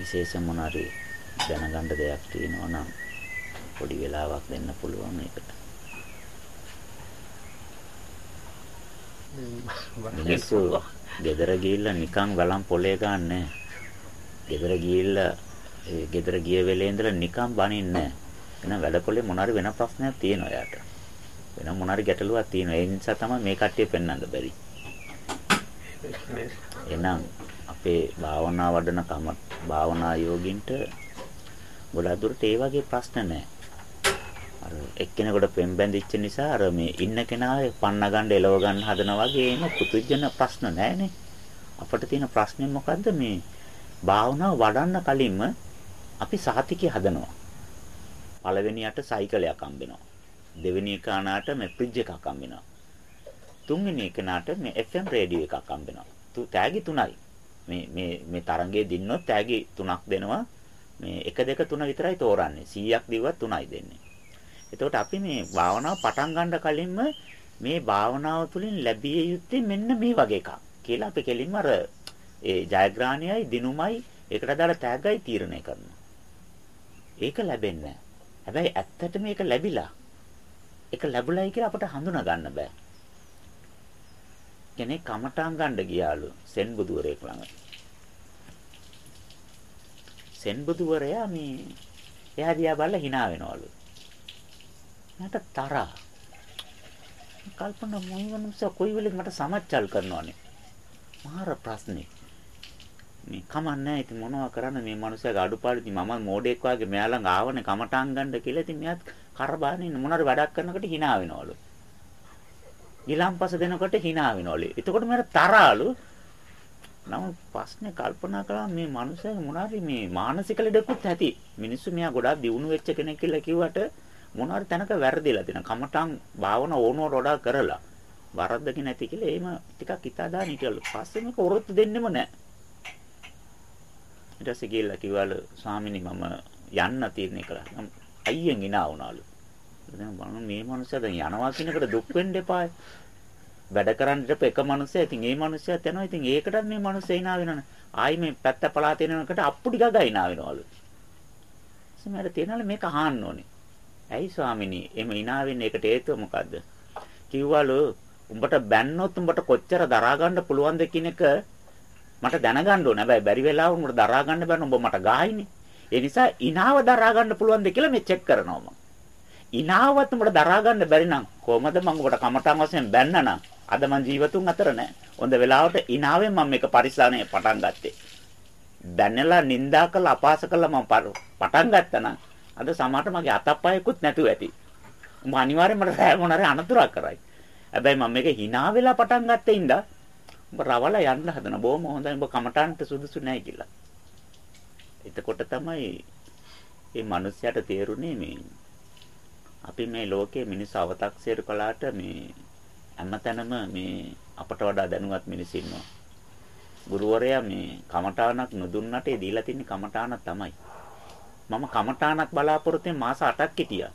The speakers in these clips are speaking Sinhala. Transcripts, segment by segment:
විශේෂ මොනාරි දැනගන්න දෙයක් තියෙනවා නම් පොඩි වෙලාවක් දෙන්න පුළුවන් ඒකට. මිනිස්සු ගෙදර ගිහිල්ලා නිකන් වළම් පොලේ ගන්නෑ. ගෙදර ගිහිල්ලා ඒ ගෙදර ගිය වෙලේ ඉඳලා නිකන් බනින්නේ නැහැ. එහෙනම් වැඩපොලේ මොනාරි වෙන ප්‍රශ්නයක් තියෙනවා යාට. වෙන මොනාරි ගැටලුවක් තියෙනවා. ඒ නිසා තමයි මේ කට්ටිය පෙන්වන්න බැරි. එහෙනම් අපේ භාවනා වඩන කම භාවනා යෝගින්ට ගොඩක් දුරට ඒ වගේ ප්‍රශ්න නැහැ. අර එක්කෙනෙකුට පෙන් බැඳිච්ච නිසා අර මේ ඉන්න කෙනා පන්න ගන්න එලව ගන්න හදනා වගේ එන පුදුජන ප්‍රශ්න නැහැනේ. අපිට තියෙන ප්‍රශ්නේ මොකද්ද මේ භාවනාව වඩන්න කලින්ම අපි සාතිකය හදනවා. පළවෙනියට සයිකලයක් හම්බෙනවා. දෙවෙනි එකනාට මේ ෆ්‍රිජ් එකක් හම්බෙනවා. තුන්වෙනි එකනාට මේ FM රේඩියෝ එකක් හම්බෙනවා. තු තෑගි තුනයි. මේ මේ මේ තරංගයේ දින්නොත් තෑගි තුනක් දෙනවා. මේ 1 2 3 විතරයි තෝරන්නේ. 100ක් දිව්වත් 3යි දෙන්නේ. එතකොට අපි මේ භාවනාව පටන් ගන්න කලින්ම මේ භාවනාව තුළින් ලැබිය යුත්තේ මෙන්න මේ වගේ එකක් කියලා අපි කෙලින්ම අර ඒ ජයග්‍රහණයයි දිනුමයි ඒකට අදාළ තෑග්ගයි තීරණය කරනවා. ඒක ලැබෙන්නේ හැබැයි ඇත්තට මේක ලැබිලා. ඒක ලැබුලයි කියලා අපට හඳුනා ගන්න බෑ. කෙනෙක් කමටාන් ගන්න ගියාලු සෙන් බුදුවරයෙක් ළඟ. සෙන් බුදුවරයා මේ එයා දිහා බලලා hina වෙනවලු. මට තරහා. කල්පනා මොනවද කොයි වෙලෙත් මට සමච්චල් කරනවනේ. මාර ප්‍රශ්නේ. මේ කමන්නේ ඉතින් මොනවා කරන්න මේ මිනිස්සයාගේ අඩුපාඩු ඉතින් මම මෝඩෙක් වගේ මෙයා ළඟ ආවනේ කමටාන් ගන්න කියලා ඉතින් මෙයාත් කරබානේ මොනවාරි වැඩක් කරනකොට hina වෙනවලු. ගිලම්පස දෙනකොට hina වෙනවලු. එතකොට මට තරහලු. නමුත් ප්‍රශ්නේ කල්පනා කළා මේ මිනිස්සයාගේ මොනවාරි මේ මානසික ලෙඩකුත් ඇති. මිනිස්සු මෙයා ගොඩාක් දියුණු වෙච්ච කෙනෙක් කියලා කිව්වට මොනවාරි තැනක වැරදිලා තියෙනවා. කමටාන් භාවන ඕනෝ රොඩා කරලා වරද්දගෙන නැති කියලා එහෙම ටිකක් හිතා දාන හිටියලු. පස්සේ මේක ඔරොත්තු දෙන්නෙම නැහැ. ඊට පස්සේ ගිහලා කිව්වලු ස්වාමිනී මම යන්න තීරණය කළා. නම් අයියෙන් ඉනා වුණාලු. දැන් බලන්න මේ මනුස්සයා දැන් යනවා කියනකට දුක් වෙන්න එපා. වැඩ කරන්න ඉතප එක මනුස්සයා ඉතින් ඒ මනුස්සයාත් යනවා. ඉතින් ඒකටත් මේ මනුස්සයා ඉනා වෙනවනේ. ආයි මේ පැත්ත පලාත එනකොට අප්පුඩි ගගා ඉනා වෙනවලු. සමහර තේනවල මේක අහන්න ඕනේ. ඇයි ස්වාමිනී එම ඉනා වෙන්නේ ඒකට හේතුව මොකද්ද? කිව්වලු උඹට බැන්නොත් උඹට කොච්චර දරා ගන්න පුළුවන්ද කියන එක මට දැනගන්න ඕන. හැබැයි බැරි වෙලාව උඹට දරා ගන්න බැන්න උඹ මට ගායිනේ. ඒ නිසා ඉනාව දරා ගන්න පුළුවන්ද කියලා මේ චෙක් කරනවා මම. ඉනාවත් උඹට දරා ගන්න බැරි නම් කොහමද මම උඹට කමටන් වශයෙන් බැන්න නම් අද මං ජීවතුන් අතර නැහැ. හොඳ වෙලාවට ඉනාවෙන් මම මේක පරිස්සානේ පටන් ගත්තේ. දැන්නලා නිඳා කළා අපාස කළා මම පටන් ගත්තා නම් අද සමහරට මගේ අතප්පයකුත් නැතුව ඇති. උඹ අනිවාර්යෙන් මට රෑ මොනාරේ අනතුරක් කරයි. හැබැයි මම මේක hina වෙලා පටන් ගත්තේ ඉඳා උඹ රවල යන්න හදන බොහොම හොඳයි උඹ කමටන්ට සුදුසු නැහැ කියලා. එතකොට තමයි මේ මිනිස්යාට තේරුනේ මේ අපි මේ ලෝකයේ මිනිස් අව탁සිරු කළාට මේ හැමතැනම මේ අපට වඩා දැනුවත් මිනිස්සු ඉන්නවා. ගුරුවරයා මේ කමඨානක් නොදුන්නට ඒ දීලා තින්නේ කමඨාන තමයි. මම කමඨානක් බලාපොරොත්තු මාස 8ක් හිටියා.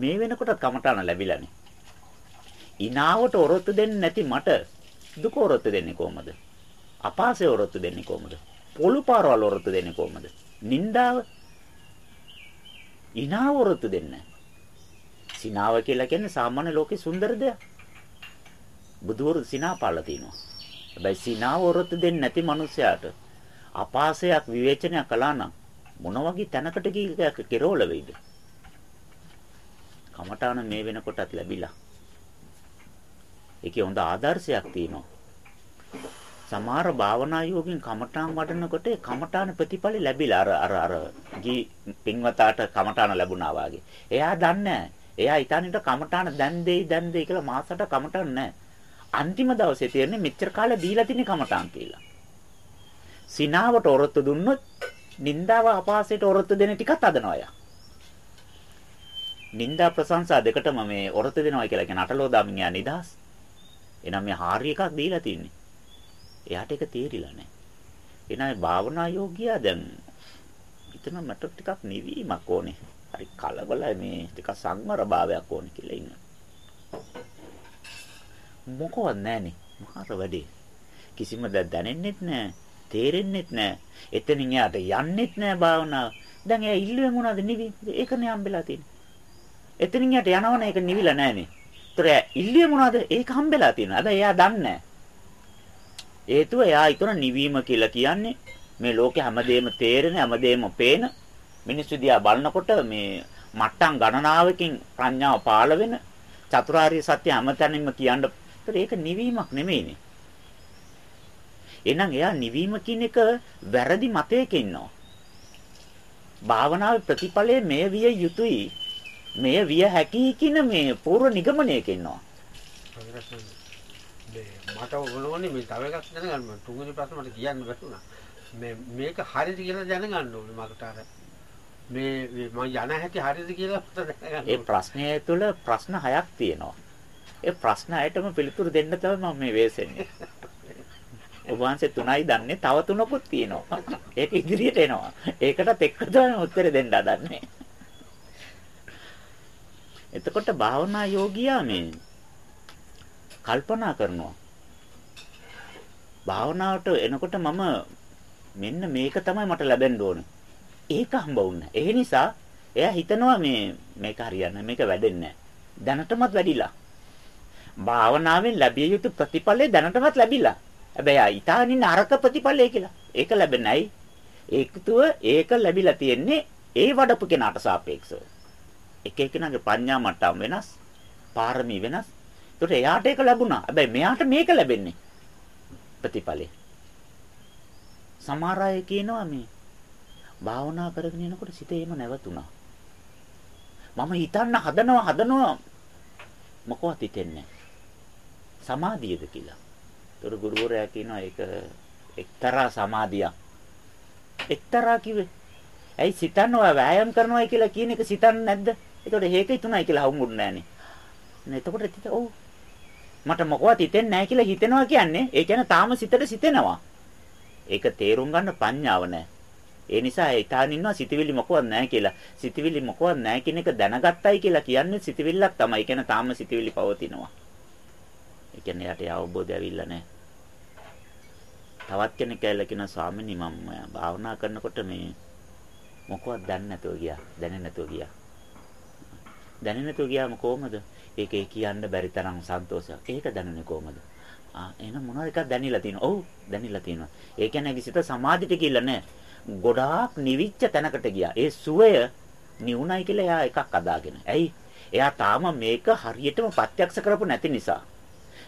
මේ වෙනකොටත් කමඨාන ලැබිලානේ. ඉනාවට ඔරොත්තු දෙන්නේ නැති මට දුක ඔරොත්තු දෙන්නේ කොහමද? අපාසය ඔරොත්තු දෙන්නේ කොහමද? පොළු පාරවල් ඔරොත්තු දෙන්නේ කොහමද? නින්දාව ඉනාව ඔරොත්තු දෙන්නේ සිනාව කියලා කියන්නේ සාමාන්‍ය ලෝකේ සුන්දර දෙයක්. බුදුවරු සිනා පාලා තිනවා. හැබැයි සිනාව ඔරොත්තු දෙන්නේ නැති මිනිසයාට අපාසයක් විවේචනය කළා නම් මොන වගේ තැනකට ගිහිල්ලා කෙරෝල වෙයිද? කමඨාන මේ වෙනකොටත් ලැබිලා. ඒකේ හොඳ ආදර්ශයක් තියෙනවා. සමහර භාවනා යෝගින් කමඨාන් වඩනකොට කමඨාන ප්‍රතිඵල ලැබිලා අර අර අර ගී පින්වතාට කමඨාන ලැබුණා වාගේ. එයා දන්නේ එයා ඊටානිට කමඨාන දැන් දෙයි දැන් දෙයි කියලා මාසකට කමඨාන නැහැ. අන්තිම දවසේ තියෙන්නේ මෙච්චර කාලෙ දීලා තින්නේ කමඨාන් කියලා. සිනාවට ඔරොත්තු දුන්නොත් නින්දාව අපාසයට ඔරොත්තු දෙන ටිකත් අදනවා යා. නින්දා ප්‍රශංසා දෙකටම මේ ඔරොත්තු දෙනවා කියලා කියන අටලෝදාමින් යා නිදාස්. එහෙනම් මේ හාරි එකක් දීලා තින්නේ. එයාට ඒක තේරිලා නැහැ. එහෙනම් භාවනා යෝගියා දැන් හිතන මට ටිකක් නිවීමක් ඕනේ. හරි කලබලයි මේ ටිකක් සංවර භාවයක් ඕනේ කියලා ඉන්න. මොකවත් නැහනේ. මහර වැඩේ. කිසිම දැනෙන්නෙත් නැහැ. තේරෙන්නෙත් නැහැ. එතනින් එයාට යන්නෙත් නැහැ භාවනාව. දැන් එයා ඉල්ලුවේ මොනවද නිවි? ඒකනේ හම්බෙලා තියෙන්නේ. එතනින් එයාට යනවනේ ඒක නිවිලා නැහනේ. ඒතර ඉල්ලුවේ මොනවද? ඒක හම්බෙලා තියෙනවා. හැබැයි එයා දන්නේ නැහැ. හේතුව එයා ඊතන නිවීම කියලා කියන්නේ මේ ලෝකේ හැමදේම තේරෙන හැමදේම පේන මිනිස්සු දිහා බලනකොට මේ මට්ටම් ගණනාවකින් ප්‍රඥාව පාළ වෙන චතුරාර්ය සත්‍ය හැමතැනින්ම කියන්න ඒක නිවීමක් නෙමෙයිනේ. එහෙනම් එයා නිවීම කියන එක වැරදි මතයක ඉන්නවා. භාවනාවේ ප්‍රතිඵලය මෙය විය යුතුයි. මෙය විය හැකි කියන මේ පූර්ව නිගමනයක ඉන්නවා. මට ඕනෝනේ මේ තව එකක් දැනගන්න තුන්වෙනි ප්‍රශ්න මට කියන්න බැහැ මේ මේක හරිද කියලා දැනගන්න ඕනේ මකට අර මේ මම යන හැටි හරිද කියලා දැනගන්න ඒ ප්‍රශ්නය තුළ ප්‍රශ්න හයක් තියෙනවා. ඒ ප්‍රශ්න අයටම පිළිතුරු දෙන්න තමයි මම මේ වෙසෙන්නේ. ඔබ වහන්සේ තුනයි දන්නේ තව තුනකුත් තියෙනවා. ඒක ඉදිරියට එනවා. ඒකටත් එක්ක තමයි උත්තර දෙන්න හදන්නේ. එතකොට භාවනා යෝගියා මේ කල්පනා කරනවා. භාවනාවට එනකොට මම මෙන්න මේක තමයි මට ලැබෙන්න ඕන. ඒක හම්බ වුණා. ඒ නිසා එයා හිතනවා මේ මේක හරියන්නේ මේක වැඩෙන්නේ දැනටමත් වැඩිලා. භාවනාවෙන් ලැබිය යුතු ප්‍රතිඵලය දැනටමත් ලැබිලා. හැබැයි ආ ඊතානින් අරක ප්‍රතිඵලය කියලා. ඒක ලැබෙන්නයි. ඒකතුව ඒක ලැබිලා තියෙන්නේ ඒ වඩපු කෙනාට සාපේක්ෂව. එක එකනාගේ ප්‍රඥා මට්ටම් වෙනස්, පාරමී වෙනස්. ඒකට එයාට ඒක ලැබුණා. හැබැයි මෙයාට මේක ලැබෙන්නේ ප්‍රතිඵලය. සමහර අය කියනවා මේ භාවනා කරගෙන යනකොට සිත එහෙම නැවතුණා. මම හිතන්න හදනවා හදනවා මොකවත් හිතෙන්නේ සමාධියද කියලා. ඒතර ගුරුවරයා කියනවා ඒක එක්තරා සමාධියක්. එක්තරා කිව්වේ. ඇයි සිතනවා වෑයම් කරනවා කියලා කියන එක සිතන්නේ නැද්ද? ඒතකොට හේක හිතුණයි කියලා හවුමුන්නේ නැහනේ. නේ එතකොට හිත ඔව් මට මොකවත් හිතෙන්නේ නැහැ කියලා හිතෙනවා කියන්නේ ඒ කියන්නේ තාම සිතට සිතෙනවා. ඒක තේරුම් ගන්න ප්‍රඥාව නැහැ. ඒ නිසා හිතාන ඉන්නවා සිතවිලි මොකවත් නැහැ කියලා. සිතවිලි මොකවත් නැහැ කියන එක දැනගත්තයි කියලා කියන්නේ සිතවිල්ලක් තමයි. ඒ කියන්නේ තාම සිතවිලි පවතිනවා. ඒ කියන්නේ යට අවබෝධය ඇවිල්ලා නැහැ. තවත් කෙනෙක් ඇවිල්ලා කියන ස්වාමීනි මම භාවනා කරනකොට මේ මොකවත් දන්නේ නැතුව ගියා. දැනෙන්නේ නැතුව ගියා. දැනෙන්නේ නැතුව ගියාම කොහමද? ඒකේ කියන්න බැරි තරම් සන්තෝෂයක්. ඒක දැනුනේ කොහමද? ආ එහෙනම් මොනවාද එකක් දැනিলা තියෙනවා. ඔව් දැනিলা තියෙනවා. ඒ කියන්නේ විසිත සමාධියට කියලා නෑ. ගොඩාක් නිවිච්ච තැනකට ගියා. ඒ සුවය නිවුණයි කියලා එයා එකක් අදාගෙන. ඇයි? එයා තාම මේක හරියටම ප්‍රත්‍යක්ෂ කරපු නැති නිසා.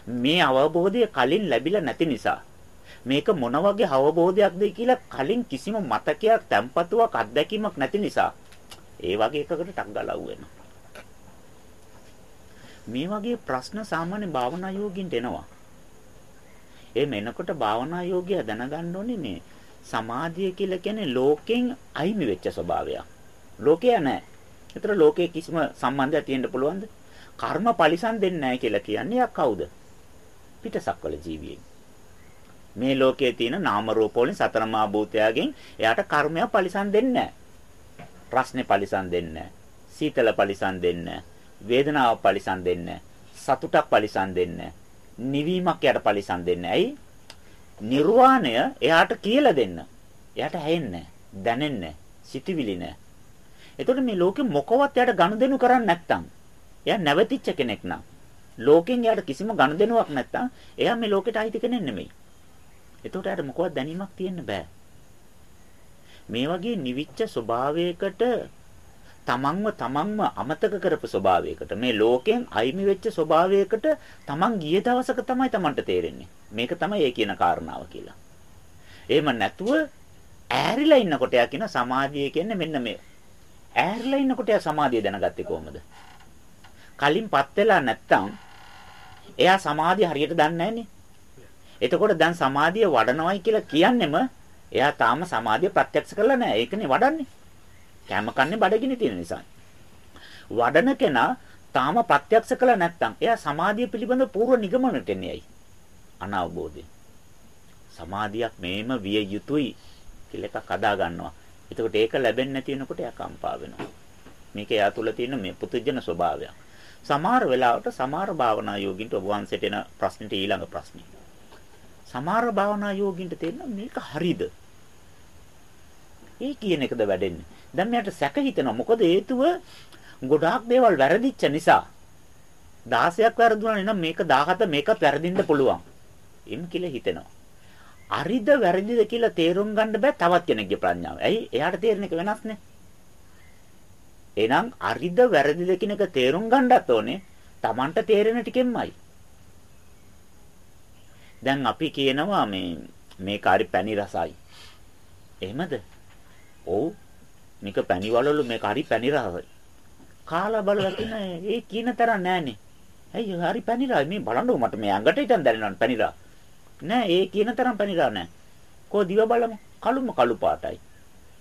මේ අවබෝධය කලින් ලැබිලා නැති නිසා. මේක මොන වගේ අවබෝධයක්ද කියලා කලින් කිසිම මතකයක්, තැම්පතුවක්, අත්දැකීමක් නැති නිසා. ඒ වගේ එකකට ටක් ගලව් වෙනවා. මේ වගේ ප්‍රශ්න සාමාන්‍ය භාවනා යෝගින්ට එනවා. එහෙම එනකොට භාවනා යෝගියා දැනගන්න ඕනේ මේ සමාධිය කියලා කියන්නේ ලෝකෙන් අයිමි වෙච්ච ස්වභාවයක්. ලෝකය නැහැ. ඒතර ලෝකයේ කිසිම සම්බන්ධයක් තියෙන්න පුළුවන්ද? කර්ම පරිසම් දෙන්නේ නැහැ කියලා කියන්නේ යා කවුද? පිටසක්වල ජීවියෙක්. මේ ලෝකයේ තියෙන නාම රූප වලින් සතර මා භූතයගෙන් එයාට කර්මයක් පරිසම් දෙන්නේ නැහැ. ප්‍රශ්නේ පරිසම් දෙන්නේ නැහැ. සීතල පරිසම් දෙන්නේ නැහැ. වේදනාව පරිසම් දෙන්නේ සතුටක් පරිසම් දෙන්නේ නිවීමක් යට පරිසම් දෙන්නේ ඇයි නිර්වාණය එයාට කියලා දෙන්න. එයාට ඇහෙන්නේ දැනෙන්නේ සිටිවිලි නෑ එතකොට මේ ලෝකෙ මොකවත් එයාට ගනුදෙනු කරන්නේ නැත්තම් එයා නැවතිච්ච කෙනෙක් නම් ලෝකෙන් එයාට කිසිම ගනුදෙනුවක් නැත්තම් එයා මේ ලෝකෙට අයිති කෙනෙක් නෙමෙයි. එතකොට එයාට මොකවත් දැනීමක් තියෙන්න බෑ. මේ වගේ නිවිච්ච ස්වභාවයකට තමන්ව තමන්ම අමතක කරපු ස්වභාවයකට මේ ලෝකයෙන් අයිමි වෙච්ච ස්වභාවයකට තමන් ගිය දවසක තමයි තමන්ට තේරෙන්නේ. මේක තමයි ඒ කියන කාරණාව කියලා. එහෙම නැතුව ඈරිලා ඉන්නකොට යා කියන සමාධිය කියන්නේ මෙන්න මේ. ඈරිලා ඉන්නකොට යා සමාධිය දැනගත්තේ කොහොමද? කලින්පත් වෙලා නැත්තම් එයා සමාධිය හරියට දන්නේ නැහනේ. එතකොට දැන් සමාධිය වඩනවයි කියලා කියන්නෙම එයා තාම සමාධිය ප්‍රත්‍යක්ෂ කරලා නැහැ. ඒකනේ වඩන්නේ. කැම කන්නේ බඩගිනි තියෙන නිසා. වඩන කෙනා තාම ප්‍රත්‍යක්ෂ කළ නැත්නම් එයා සමාධිය පිළිබඳ පූර්ව නිගමනට එන්නේයි. අනවබෝධය. සමාධියක් මේම විය යුතුයි කියලා එකක් අදා ගන්නවා. එතකොට ඒක ලැබෙන්නේ නැති වෙනකොට එයා කම්පා වෙනවා. මේක එයා තුල තියෙන මේ පුදුජන ස්වභාවයක්. සමහර වෙලාවට සමහර භාවනා යෝගින්ට ඔබ වහන්සේට එන ප්‍රශ්නෙට ඊළඟ ප්‍රශ්නේ. සමහර භාවනා යෝගින්ට තේරෙනවා මේක හරිද? ඒ කියන එකද වැඩෙන්නේ. දැන් මෙයාට සැක හිතෙනවා. මොකද හේතුව ගොඩාක් දේවල් වැරදිච්ච නිසා 16ක් වැරදුනා නම් මේක 17 මේකත් වැරදින්න පුළුවන්. එම් කියලා හිතෙනවා. අරිද වැරදිද කියලා තේරුම් ගන්න බෑ තවත් කෙනෙක්ගේ ප්‍රඥාව. ඇයි? එයාට තේරෙන එක වෙනස්නේ. එහෙනම් අරිද වැරදිද කියන එක තේරුම් ගන්නත් ඕනේ. Tamanට තේරෙන ටිකෙන්මයි. දැන් අපි කියනවා මේ මේක හරි පැණි රසයි. එහෙමද? ඔව්. මේක පැණි වලලු මේක හරි පැණි රසයි. කාලා බලලා කියන ඒ කියන තරම් නෑනේ. ඇයි හරි පැණි රසයි මේ බලන්නකො මට මේ ඇඟට හිටන් දැනෙනවා පැණි රස. නෑ ඒ කියන තරම් පැණි රස නෑ. කෝ දිව බලමු. කළුම කළු පාටයි.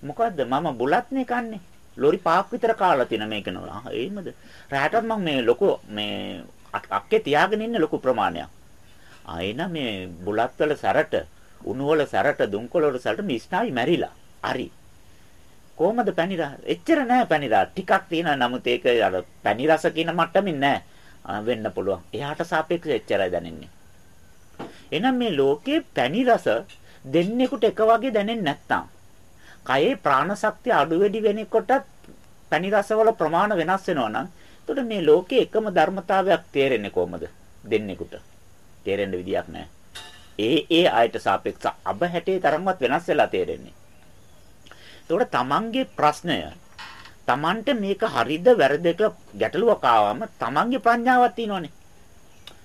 මොකද්ද මම බුලත්නේ කන්නේ. ලොරි පාක් විතර කාලා තියෙන මේක නෝ. ආ එහෙමද? රැටත් මම මේ ලොකු මේ අක්කේ තියාගෙන ඉන්න ලොකු ප්‍රමාණයක්. ආයෙන මේ බුලත් වල සැරට, උණු වල සැරට, දුම්කොළ වල සැරට මේ ස්නායු මැරිලා. හරි. කොහමද පැණිරා? එච්චර නෑ පැණිරා. ටිකක් තියෙනවා. නමුත් ඒක අර පැණි රස කියන මට්ටමින් නෑ. වෙන්න පුළුවන්. එයාට සාපේක්ෂව එච්චරයි දැනෙන්නේ. එහෙනම් මේ ලෝකේ පැණි රස දෙන්නෙකුට එක වගේ දැනෙන්නේ නැත්තම් කයේ ප්‍රාණ ශක්තිය අඩු වැඩි වෙනකොටත් පැණි රසවල ප්‍රමාණ වෙනස් වෙනවා නම් එතකොට මේ ලෝකේ එකම ධර්මතාවයක් තේරෙන්නේ කොහමද දෙන්නෙකුට තේරෙන්න විදියක් නැහැ ඒ ඒ ආයත සාපේක්ෂ අබ හැටේ තරම්වත් වෙනස් වෙලා තේරෙන්නේ එතකොට තමන්ගේ ප්‍රශ්නය තමන්ට මේක හරිද වැරදිද ගැටලුවක් ආවම තමන්ගේ ප්‍රඥාවක් තියෙනවනේ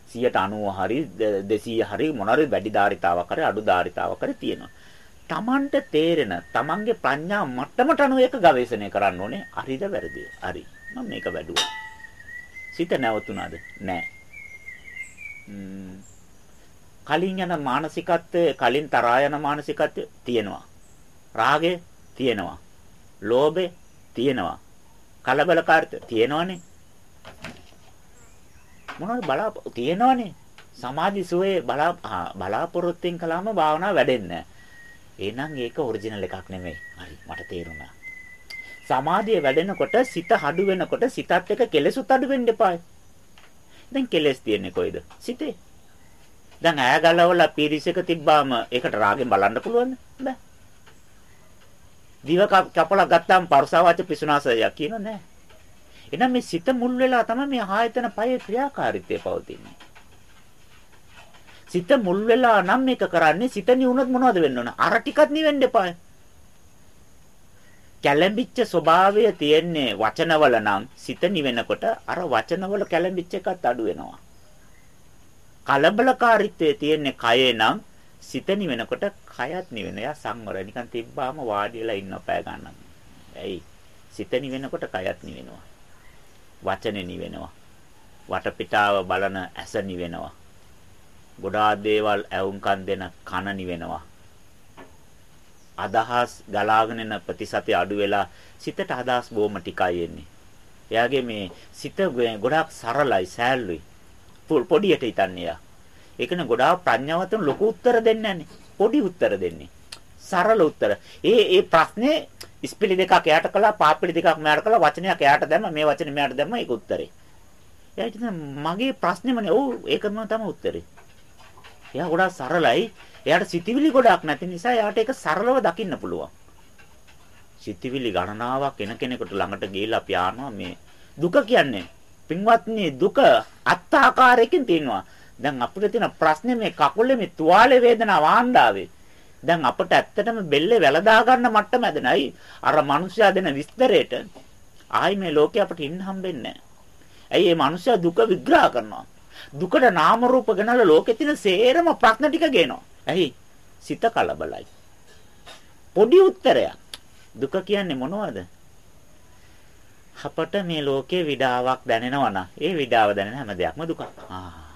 190 හරි 200 හරි මොනවාරි වැඩි ධාරිතාවක් හරි අඩු ධාරිතාවක් හරි තියෙනවා. Tamanට තේරෙන Tamanගේ ප්‍රඥා මට්ටමට අනුව ඒක ගවේෂණය කරන්න ඕනේ. හරිද වැරදිද? හරි. මම මේක වැඩුවා. සිත නැවතුණාද? නෑ. කලින් යන මානසිකත්වය කලින් තරහා යන මානසිකත්වය තියෙනවා. රාගය තියෙනවා. ලෝභය තියෙනවා. කලබලකාරීත්වය තියෙනවනේ. මොනවද බලා තියෙනවනේ. සමාධි සුවේ බලා බලාපොරොත්තුෙන් කළාම භාවනාව වැඩෙන්නේ එහෙනම් ඒක ඔරිජිනල් එකක් නෙමෙයි. හරි මට තේරුණා. සමාධිය වැඩෙනකොට සිත හඩු වෙනකොට සිතත් එක්ක කෙලෙසුත් අඩු වෙන්න එපායි. දැන් කෙලෙස් තියෙන්නේ කොයිද? සිතේ. දැන් ඈ ගලවලා පීරිසක තිබ්බාම ඒකට රාගෙන් බලන්න පුළුවන්ද? බෑ. දිව කපලා ගත්තාම පරසවාච පිසුනාසය කියන නෑ. එහෙනම් මේ සිත මුල් වෙලා තමයි මේ ආයතන පහේ ක්‍රියාකාරීත්වය පවතින්නේ. සිත මුල් වෙලා නම් මේක කරන්නේ සිත නිවුනොත් මොනවද වෙන්න ඕන? අර ටිකත් නිවෙන්න එපා. කැළඹිච්ච ස්වභාවය තියෙන්නේ වචනවල නම් සිත නිවෙනකොට අර වචනවල කැළඹිච්ච එකත් අඩු වෙනවා. කලබලකාරීත්වයේ තියෙන්නේ කයේ නම් සිත නිවෙනකොට කයත් නිවෙන. යා සංවර නිකන් තිබ්බාම වාඩි වෙලා ඉන්න පෑ ගන්නවා. ඇයි? සිත නිවෙනකොට කයත් නිවෙනවා. වචනේ නිවෙනවා. වටපිටාව බලන ඇස නිවෙනවා. ගොඩාක් දේවල් ඇවුම්කන් දෙන කන නිවෙනවා. අදහස් ගලාගෙන යන ප්‍රතිශතය අඩු වෙලා සිතට අදහස් බොහොම ටිකයි එන්නේ. එයාගේ මේ සිත ගොඩාක් සරලයි සෑල්ලුයි. පොඩියට හිතන්නේ යා. ඒකනේ ගොඩාක් ප්‍රඥාවතුන් ලොකු උත්තර දෙන්නේ නැන්නේ. පොඩි උත්තර දෙන්නේ. සරල උත්තර. ඒ ඒ ප්‍රශ්නේ ඉස්පිලි දෙකක් එයාට කළා පාපිලි දෙකක් මෙයාට කළා වචනයක් එයාට දැම්ම මේ වචනේ මෙයාට දැම්ම ඒක උත්තරේ. එයාට මගේ ප්‍රශ්නේමනේ ඔව් ඒකම තමයි උත්තරේ. එයා ගොඩාක් සරලයි. එයාට සිතිවිලි ගොඩක් නැති නිසා එයාට ඒක සරලව දකින්න පුළුවන්. සිතිවිලි ගණනාවක් එන කෙනෙකුට ළඟට ගිහිල්ලා අපි ආනවා මේ දුක කියන්නේ පින්වත්නි දුක අත්ආකාරයකින් තියෙනවා. දැන් අපිට තියෙන ප්‍රශ්නේ මේ කකුලේ මේ තුවාලේ වේදනාව ආණ්ඩාවේ. දැන් අපට ඇත්තටම බෙල්ලේ වැලදා ගන්න මට්ටම ඇදෙනයි අර මිනිස්සයා දෙන විස්තරේට ආයි මේ ලෝකේ අපට ඉන්න හම්බෙන්නේ ඇයි මේ මිනිස්සයා දුක විග්‍රහ කරනවා? දුකට නාම රූප ගණනල ලෝකේ තියෙන සේරම ප්‍රශ්න ටික ගේනවා. ඇයි? සිත කලබලයි. පොඩි උත්තරයක්. දුක කියන්නේ මොනවද? අපට මේ ලෝකේ විඩාවක් දැනෙනවා නම් ඒ විඩාව දැනෙන හැම දෙයක්ම දුකක්. ආ.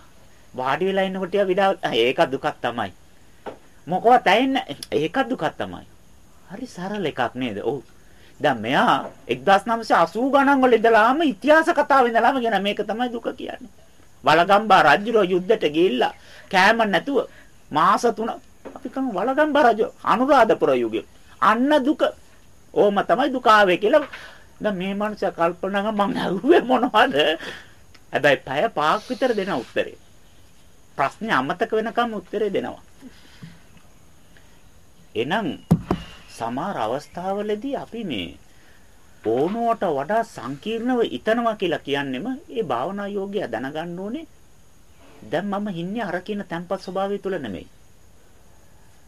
වාඩි වෙලා ඉන්නකොට විඩාව ඒක දුකක් තමයි මොකවත් ඇයෙන්නේ ඒක දුකක් තමයි. හරි සරල එකක් නේද? ඔව්. දැන් මෙයා 1980 ගණන් වල ඉඳලාම ඉතිහාස කතාව ඉඳලාම කියන මේක තමයි දුක කියන්නේ. වලගම්බා රජුරෝ යුද්ධයට ගිහිල්ලා කෑම නැතුව මාස 3 අපි කම වලගම්බා රජු අනුරාධපුර යුගයේ අන්න දුක. ඕම තමයි දුක ආවේ කියලා දැන් මේ මනුස්සයා කල්පනා කරා මං ඇහුවේ මොනවද? හැබැයි පැය පහක් විතර දෙන උත්තරේ. ප්‍රශ්නේ අමතක වෙනකම් උත්තරේ දෙනවා. එහෙනම් සමහර අවස්ථාවලදී අපි මේ ඕනවට වඩා සංකීර්ණව ඉතනවා කියලා කියන්නෙම ඒ භාවනා යෝගය දැනගන්න ඕනේ. දැන් මම හින්නේ අර කියන තැම්පත් ස්වභාවය තුල නෙමෙයි.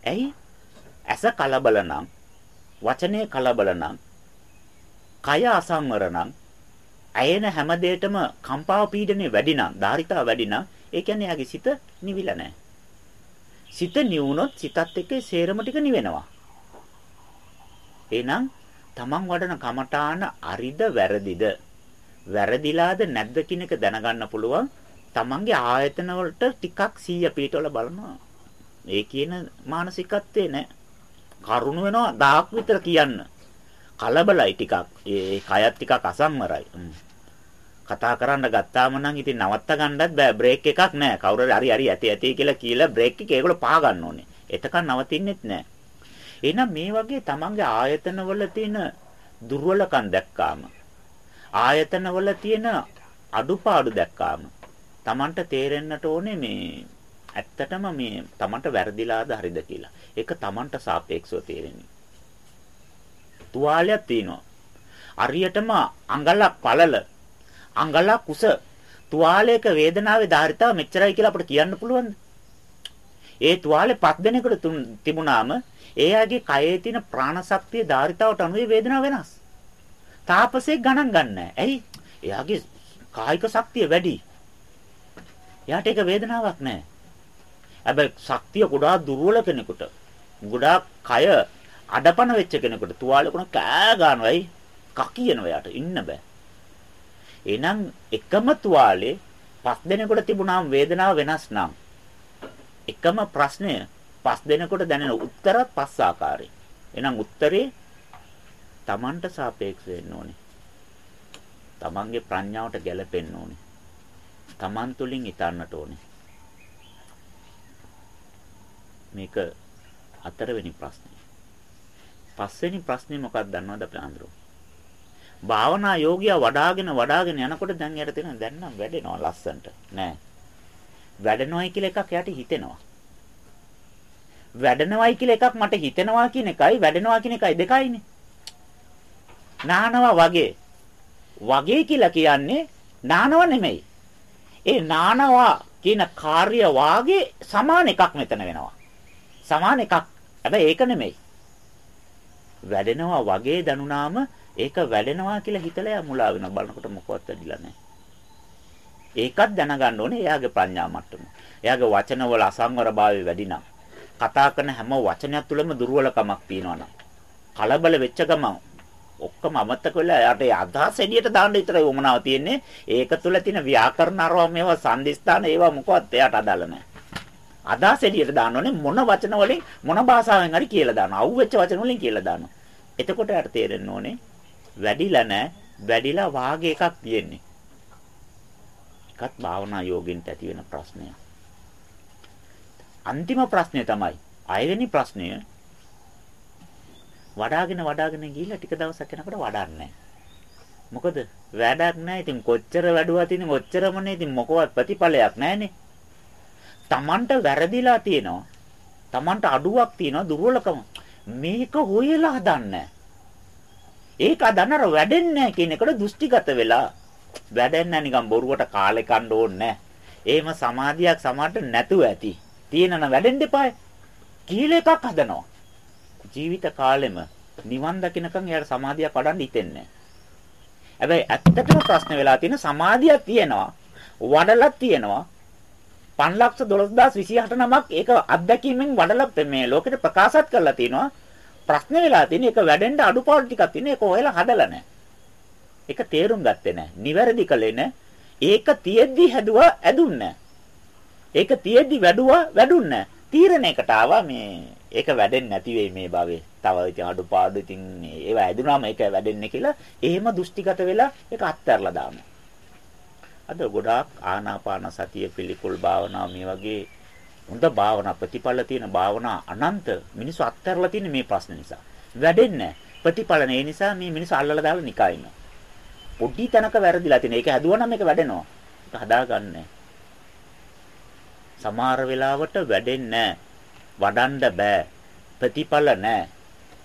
ඇයි? ඇස කලබල නම්, වචනේ කලබල නම්, කය අසංවර නම්, ඇයෙන හැම දෙයකම කම්පාව පීඩනේ වැඩි නම්, ධාරිතාව වැඩි නම්, ඒ කියන්නේ යාගේ සිත නිවිලා නැහැ. සිත නිවුනොත් සිතත් එක්ක සේරම ටික නිවෙනවා. එහෙනම් තමන් වඩන කමඨාන අරිද වැරදිද? වැරදිලාද නැද්ද කියන එක දැනගන්න පුළුවන්. තමන්ගේ ආයතන වලට ටිකක් 100 පිටවල බලනවා. ඒ කියන මානසිකත්වේ නෑ. කරුණ වෙනවා 1000ක් විතර කියන්න. කලබලයි ටිකක්. ඒ කයත් ටිකක් අසම්මරයි. කතා කරන්න ගත්තාම නම් ඉතින් නවත්ත ගන්නත් බෑ බ්‍රේක් එකක් නෑ. කවුරු හරි හරි ඇති ඇති කියලා කියලා බ්‍රේක් එක ඒගොල්ලෝ පහ ගන්න ඕනේ. එතකන් නවතින්නෙත් නෑ. එහෙනම් මේ වගේ තමන්ගේ ආයතනවල තියෙන දුර්වලකම් දැක්කාම ආයතනවල තියෙන අඩුපාඩු දැක්කාම තමන්ට තේරෙන්නට ඕනේ මේ ඇත්තටම මේ තමන්ට වැරදිලාද හරිද කියලා. ඒක තමන්ට සාපේක්ෂව තේරෙන්නේ. තුවාලයක් තියෙනවා. අරියටම අඟලක් පළල අඟලක් කුස තුවාලයක වේදනාවේ ධාරිතාව මෙච්චරයි කියලා අපිට කියන්න පුළුවන්ද? ඒ තුවාලේ පස් දෙනෙකුට තිබුණාම එයාගේ කයේ තියෙන ප්‍රාණ ශක්තිය ධාරිතාවට අනුව වේදනාව වෙනස්. තාපසේ ගණන් ගන්නෑ. ඇයි? එයාගේ කායික ශක්තිය වැඩි. එයාට ඒක වේදනාවක් නෑ. හැබැයි ශක්තිය ගොඩාක් දුර්වල කෙනෙකුට ගොඩාක් කය අඩපණ වෙච්ච කෙනෙකුට තුවාලේ කොන කෑ ගන්නවයි කකියනවා යාට ඉන්න බෑ. එහෙනම් එකම තුවාලේ පස් දෙනෙකුට තිබුණාම වේදනාව වෙනස් නම් එකම ප්‍රශ්නය පස් දෙනෙකුට දැනෙන උත්තරත් පස් ආකාරයි. එහෙනම් උත්තරේ Tamanට සාපේක්ෂ වෙන්න ඕනේ. Tamanගේ ප්‍රඥාවට ගැලපෙන්න ඕනේ. Taman තුලින් හිතන්නට ඕනේ. මේක හතරවෙනි ප්‍රශ්නේ. පස්වෙනි ප්‍රශ්නේ මොකක්ද දන්නවද අපේ අඳුර? භාවනා යෝගියා වඩාගෙන වඩාගෙන යනකොට දැන් යට තියෙන දැන් නම් වැඩෙනවා ලස්සන්ට නෑ. වැඩනොයි කියලා එකක් යට හිතෙනවා. වැඩනවයි කියලා එකක් මට හිතෙනවා කියන එකයි වැඩනවා කියන එකයි දෙකයිනේ. නානවා වගේ. වගේ කියලා කියන්නේ නානව නෙමෙයි. ඒ නානවා කියන කාර්ය වාගේ සමාන එකක් මෙතන වෙනවා. සමාන එකක්. හැබැයි ඒක නෙමෙයි. වැඩෙනවා වගේ දනුනාම ඒක වැඩෙනවා කියලා හිතලා මුලා වෙනවා බලනකොට මොකවත් වැඩිලා නැහැ. ඒකත් දැනගන්න ඕනේ එයාගේ ප්‍රඥා මට්ටම. එයාගේ වචනවල අසංවරභාවය වැඩි නම් කතා කරන හැම වචනයක් තුළම දුර්වලකමක් තියෙනවා නම් කලබල වෙච්ච ගමන් ඔක්කොම අමතක වෙලා එයාට අදහස් එළියට දාන්න විතරයි වමනාව තියෙන්නේ. ඒක තුළ තියෙන ව්‍යාකරණ අරවා මේවා සංදිස්ථාන ඒවා මොකවත් එයාට අදාළ නැහැ. අදහස් එළියට දාන්න ඕනේ මොන වචන වලින් මොන භාෂාවෙන් හරි කියලා දානවා. අවුවෙච්ච වචන වලින් කියලා දානවා. එතකොට එයාට තේරෙන්න ඕනේ වැඩිලා නැහැ. වැඩිලා වාගේ එකක් තියෙන්නේ. එකත් භාවනා යෝගෙන්ට ඇති වෙන ප්‍රශ්නයක්. අන්තිම ප්‍රශ්නය තමයි අයවෙනි ප්‍රශ්නය වඩාගෙන වඩාගෙන ගිහිල්ලා ටික දවසක් යනකොට වඩන්නේ මොකද වැඩක් නැහැ. ඉතින් කොච්චර වැඩුවා තියෙන කොච්චරමනේ ඉතින් මොකවත් ප්‍රතිඵලයක් නැහනේ. Tamanට වැරදිලා තියෙනවා. Tamanට අඩුවක් තියෙනවා දුර්වලකම. මේක හොයලා හදන්නේ. ඒක අදන්නර වැඩෙන්නේ කියන එකට දෘෂ්ටිගත වෙලා වැඩෙන්නේ නිකන් බොරුවට කාලේ කන්න ඕනේ නැහැ. එහෙම සමාධියක් සමහරට නැතුව ඇති. තියෙනන වැඩෙන්න එපායි. කියලා එකක් හදනවා. ජීවිත කාලෙම නිවන් දකින්නකන් එයාට සමාධියක් වඩන්න හිතෙන්නේ හැබැයි ඇත්තටම ප්‍රශ්න වෙලා තියෙන සමාධියක් තියෙනවා. වඩලක් තියෙනවා. 512028 නමක් ඒක අත්දැකීමෙන් වඩලා මේ ලෝකෙට ප්‍රකාශත් කරලා තිනවා. ප්‍රශ්න වෙලා තියෙන එක වැඩෙන්න අඩුපාඩු ටිකක් තියෙන ඒක ඔයලා හදලා නැහැ. ඒක තේරුම් ගත්තේ නැහැ. නිවැරදි කළේ නැහැ. ඒක තියෙද්දි හැදුවා ඇදුන්නේ නැහැ. ඒක තියෙද්දි වැඩුවා වැඩුන්නේ තීරණයකට ආවා මේ ඒක වැඩෙන්නේ නැති වෙයි මේ භවයේ. තව ඉතින් අඩුපාඩු ඉතින් ඒව ඇදුනාම ඒක වැඩෙන්නේ කියලා එහෙම දෘෂ්ටිගත වෙලා ඒක අත්හැරලා දානවා. අද ගොඩාක් ආනාපාන සතිය පිළිකුල් භාවනා මේ වගේ හොඳ භාවනා ප්‍රතිඵල තියෙන භාවනා අනන්ත මිනිස්සු අත්හැරලා තියෙන මේ ප්‍රශ්න නිසා. වැඩෙන්නේ ප්‍රතිඵල ඒ නිසා මේ මිනිස්සු අල්ලලා දාලා නිකා ඉන්නවා. පොඩි තැනක වැරදිලා තියෙන. ඒක හැදුවනම් මේක වැඩෙනවා. ඒක හදාගන්නේ සමහර වෙලාවට වැඩෙන්නේ වඩන්න බෑ. ප්‍රතිඵල නැහැ.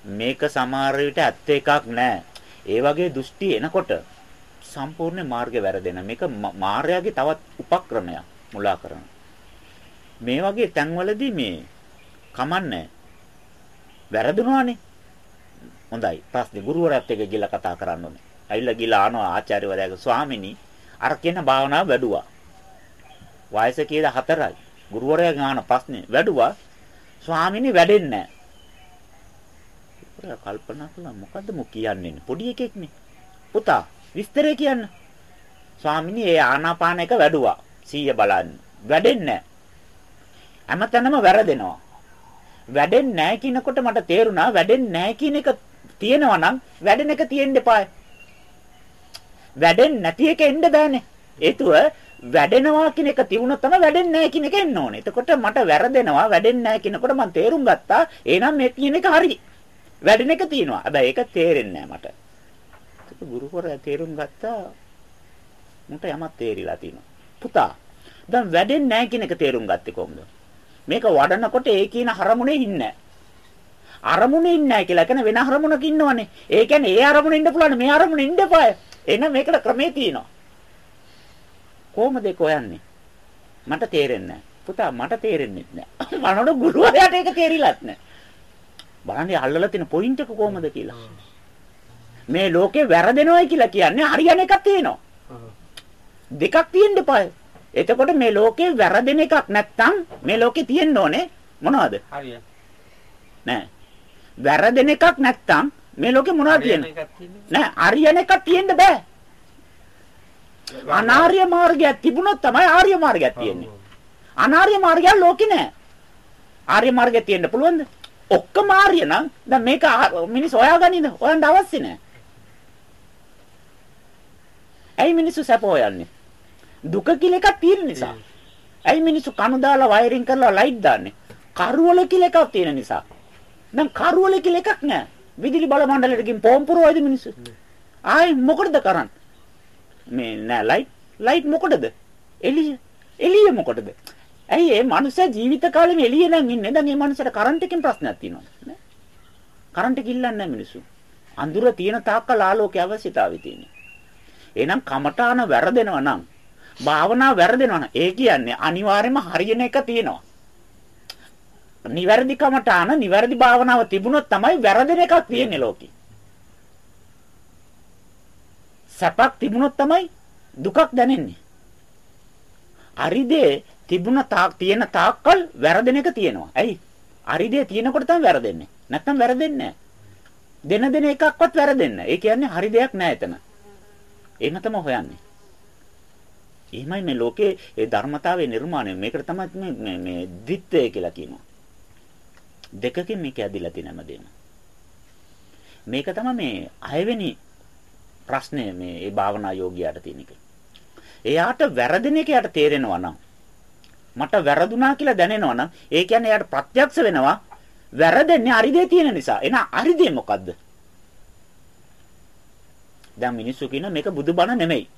මේක සමහර විට ඇත්ත එකක් නැහැ. ඒ වගේ දෘෂ්ටි එනකොට සම්පූර්ණ මාර්ගය වැරදෙන. මේක මායාවේ තවත් උපක්‍රමයක් මුලා කරන. මේ වගේ තැන්වලදී මේ කමන්නේ වැරදුනවානේ. හොඳයි. ප්‍රශ්නේ ගුරුවරයාත් එක්ක ගිහලා කතා කරන්න ඕනේ. ඇවිල්ලා ගිහලා ආනවා ආචාර්යවරයාගේ ස්වාමිනී අර කියන භාවනාව වැඩුවා. වයස කියලා හතරයි. ගුරුවරයාගෙන් අහන ප්‍රශ්නේ වැඩුවා. ස්වාමිනී වැඩෙන්නේ නැහැ. කල්පනා කළා මොකද්ද මු කියන්නේ පොඩි එකෙක්නේ. පුතා විස්තරේ කියන්න. ස්වාමිනී ඒ ආනාපාන එක වැඩුවා. සීය බලන්න. වැඩෙන්නේ හැමතැනම වැරදෙනවා. වැඩෙන්නේ නැහැ කියනකොට මට තේරුණා වැඩෙන්නේ නැහැ කියන එක තියෙනවා නම් වැඩෙන එක තියෙන්න එපායි. වැඩෙන්නේ නැති එක එන්න බෑනේ. හේතුව වැඩෙනවා කියන එක තිබුණොත් තමයි වැඩෙන්නේ නැහැ කියන එක එන්න ඕනේ. එතකොට මට වැරදෙනවා වැඩෙන්නේ නැහැ කියනකොට මම තේරුම් ගත්තා. එහෙනම් මේ කියන එක හරි. වැඩෙන එක තියෙනවා. හැබැයි ඒක තේරෙන්නේ නැහැ මට. ඒක ගුරුවරයා තේරුම් ගත්තා. මුට යමක් තේරිලා තියෙනවා. පුතා දැන් වැඩෙන්නේ නැහැ කියන එක තේරුම් ගත්තේ කොහොමද? මේක වඩනකොට ඒ කියන හරමුණේ ඉන්නේ අරමුණේ ඉන්නේ කියලා කියන වෙන අරමුණක ඉන්නවනේ. ඒ කියන්නේ ඒ අරමුණේ ඉන්න පුළුවන් මේ අරමුණේ ඉන්න එපාය. එහෙනම් මේකට ක්‍රමේ තියෙනවා. කොහොමද ඒක හොයන්නේ? මට තේරෙන්නේ නැහැ. පුතා මට තේරෙන්නේ නැහැ. මනෝඩ ගුරුවරයාට ඒක තේරිලත් නැහැ. බලන්නේ අල්ලලා තියෙන පොයින්ට් එක කොහොමද කියලා. මේ ලෝකේ වැරදෙනවයි කියලා කියන්නේ හරියන එකක් තියෙනවා. දෙකක් තියෙන්න එපා. එතකොට මේ ලෝකේ වැරදෙන එකක් නැත්තම් මේ ලෝකේ තියෙන්න ඕනේ මොනවද? හරිය. නෑ. වැරදෙන එකක් නැත්තම් මේ ලෝකේ මොනවද තියෙන්නේ? නෑ, අරියන එකක් තියෙන්න බෑ. අනාර්ය මාර්ගයක් තිබුණොත් තමයි ආර්ය මාර්ගයක් තියෙන්නේ. අනාර්ය මාර්ගයක් ලෝකේ නෑ. ආර්ය මාර්ගය තියෙන්න පුළුවන්ද? ඔක්කොම ආර්ය නම් දැන් මේක මිනිස් හොයාගනින්ද? හොයන්න අවශ්‍ය නෑ. ඇයි මිනිස්සු සැප හොයන්නේ? දුක කියලා එකක් තියෙන නිසා. ඇයි මිනිස්සු කණු දාලා වයරින් කරලා ලයිට් දාන්නේ? කරවල කියලා එකක් තියෙන නිසා. දැන් කරවල කියලා එකක් නෑ. විදුලි බල මණ්ඩලයට ගිහින් පොම් පුරවයිද මිනිස්සු? ආයි මොකටද කරන්නේ? මේ නෑ ලයිට් ලයිට් මොකටද? එළිය. එළිය මොකටද? ඇයි මේ මනුස්සයා ජීවිත කාලෙම එළිය නම් ඉන්නේ. දැන් මේ මනුස්සයාට කරන්ට් එකකින් ප්‍රශ්නයක් තියෙනවා. නේ? කරන්ට් එක ඉල්ලන්නේ නැහැ මිනිස්සු. අඳුර තියෙන තාක්කල් ආලෝකයේ අවශ්‍යතාවය තියෙනවා. එහෙනම් කමඨාන වැරදෙනවා නම් භාවනාව වැරදෙනවා නම් ඒ කියන්නේ අනිවාර්යයෙන්ම හරියන එක තියෙනවා. නිවැරදි කමඨාන නිවැරදි භාවනාව තිබුණොත් තමයි වැරදෙන එකක් තියෙන්නේ ලෝකේ. සැපක් තිබුණොත් තමයි දුකක් දැනෙන්නේ. අරිදේ තිබුණ තාක් තියෙන තාක්කල් වැරදෙන එක තියෙනවා. ඇයි? අරිදේ තියෙනකොට තමයි වැරදෙන්නේ. නැත්තම් වැරදෙන්නේ දෙන දෙන එකක්වත් වැරදෙන්නේ නැහැ. ඒ කියන්නේ හරි දෙයක් නැහැ එතන. එහෙම තමයි හොයන්නේ. එහෙමයි මේ ලෝකේ ඒ ධර්මතාවයේ නිර්මාණය. මේකට තමයි මේ මේ ද්විත්වය කියලා කියනවා. දෙකකින් මේක ඇදිලා තියෙන හැමදේම. මේක තමයි මේ අයවෙනි ප්‍රශ්නය මේ ඒ භාවනා යෝගියාට තියෙන එක. එයාට වැරදින එක යාට තේරෙනවා නම් මට වැරදුනා කියලා දැනෙනවා නම් ඒ කියන්නේ එයාට ප්‍රත්‍යක්ෂ වෙනවා වැරදෙන්නේ අරිදේ තියෙන නිසා. එහෙනම් අරිදේ මොකද්ද? දැන් මිනිස්සු කියන මේක බුදුබණ නෙමෙයි.